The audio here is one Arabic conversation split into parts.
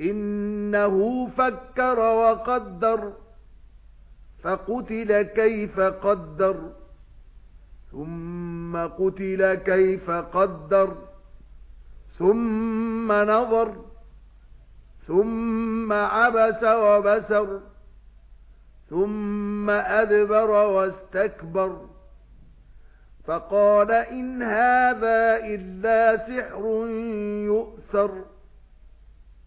إِنَّهُ فَكَّرَ وَقَدَّرَ فَقُتِلَ كَيْفَ قَدَّرَ ثُمَّ قُتِلَ كَيْفَ قَدَّرَ ثُمَّ نَظَرَ ثُمَّ عَبَسَ وَبَسَرَ ثُمَّ أَدْبَرَ وَاسْتَكْبَرَ. فَقَالَ إِنْ هَذَا إِلَّا سِحْرٌ يُؤْثَرُ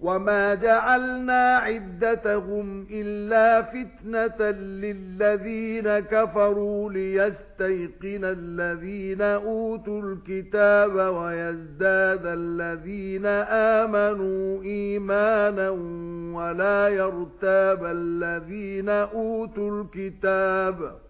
وَمَا جَعَلْنَا عِدَّتَهُمْ إِلَّا فِتْنَةً لِلَّذِينَ كَفَرُوا لِيَسْتَيْقِنَ الَّذِينَ أُوتُوا الْكِتَابَ وَيَزْدَادَ الَّذِينَ آمَنُوا إِيمَانًا وَلَا يَرْتَابَ الَّذِينَ أُوتُوا الْكِتَابَ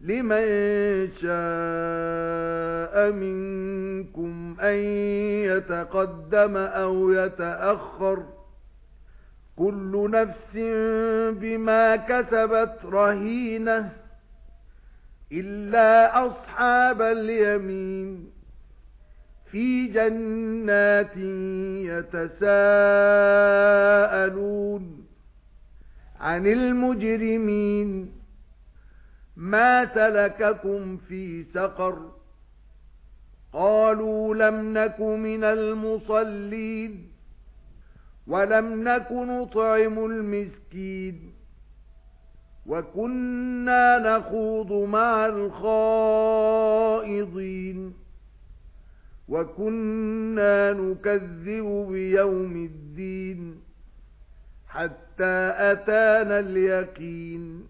لِمَن شَاءَ مِنكُمْ أَن يَتَقَدَّمَ أَوْ يَتَأَخَّرَ كُلُّ نَفْسٍ بِمَا كَسَبَتْ رَهِينَةٌ إِلَّا أَصْحَابَ الْيَمِينِ فِي جَنَّاتٍ يَتَسَاءَلُونَ عَنِ الْمُجْرِمِينَ مَا سَلَكَكُمْ فِي سَقَرَ قَالُوا لَمْ نَكُ مِنَ الْمُصَلِّينَ وَلَمْ نَكُ نُطْعِمُ الْمِسْكِينَ وَكُنَّا نَخُوضُ مَعَ الْخَائِضِينَ وَكُنَّا نُكَذِّبُ بِيَوْمِ الدِّينِ حَتَّى أَتَانَا الْيَقِينُ